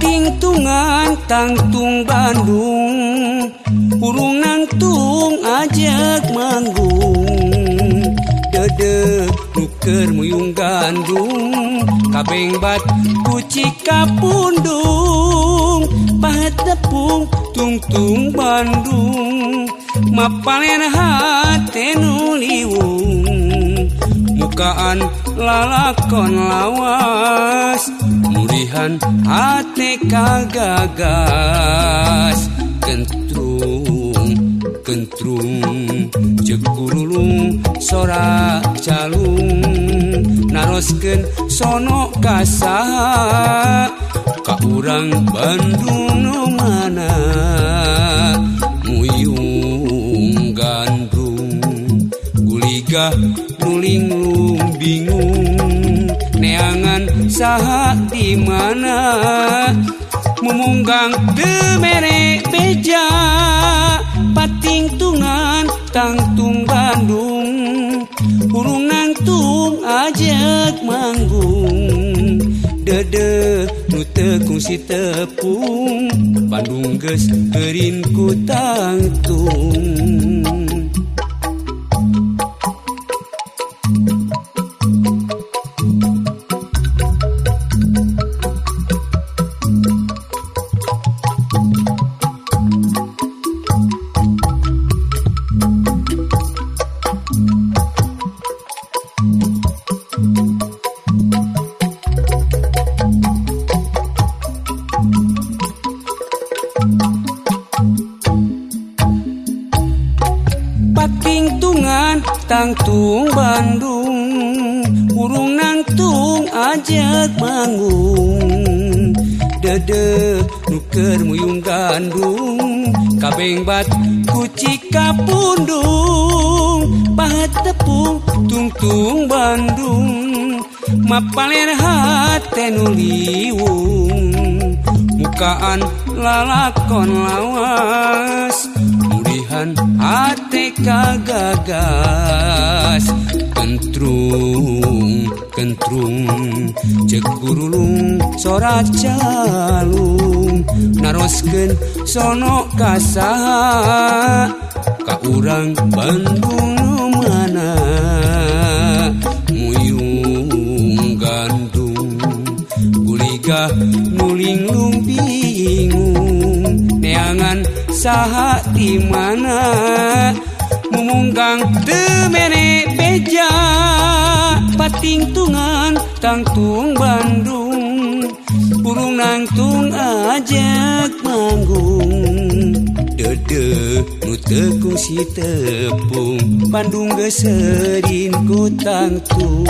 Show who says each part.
Speaker 1: Tingtungan Tangtung Bandung. Urung nangtung ajak manggung. Dede nuker muyung gandung. Kabeng bat kuci kapundung. Pahat tepung tungtung Bandung. Mapalen hati nuliwung bukaan lalakon lawas. Murihan hati kagagas. Kentrung kentrung Jekurulung, sora calung narosken sono kasaha ka urang Bandung nu mana linglung bingung. Neangan saha di mana? Memunggang demerek beja. Pating tungan tangtung Bandung. Burung nangtung ajak manggung. Dede nutekung si tepung. Bandung ges kerin ku tangtung. Patingtungan tangtung Bandung burung nangtung ajak manggung. Dede nuker muyung gandung Kabeng bat kuci kapundung. Pahat tepung tungtung Bandung Mapaler hate nuliwung kaan lalakon lawas. Murihan hati kagagas. Kentrung kentrung. Cekurulung sora calung. Naroskeun sono kasaha ka urang Bandung saha di mana? Memunggang demene beja pating tungan tangtung Bandung. Burung nangtung ajak manggung. Dede nutekung si tepung. Bandung geserin ku tangtung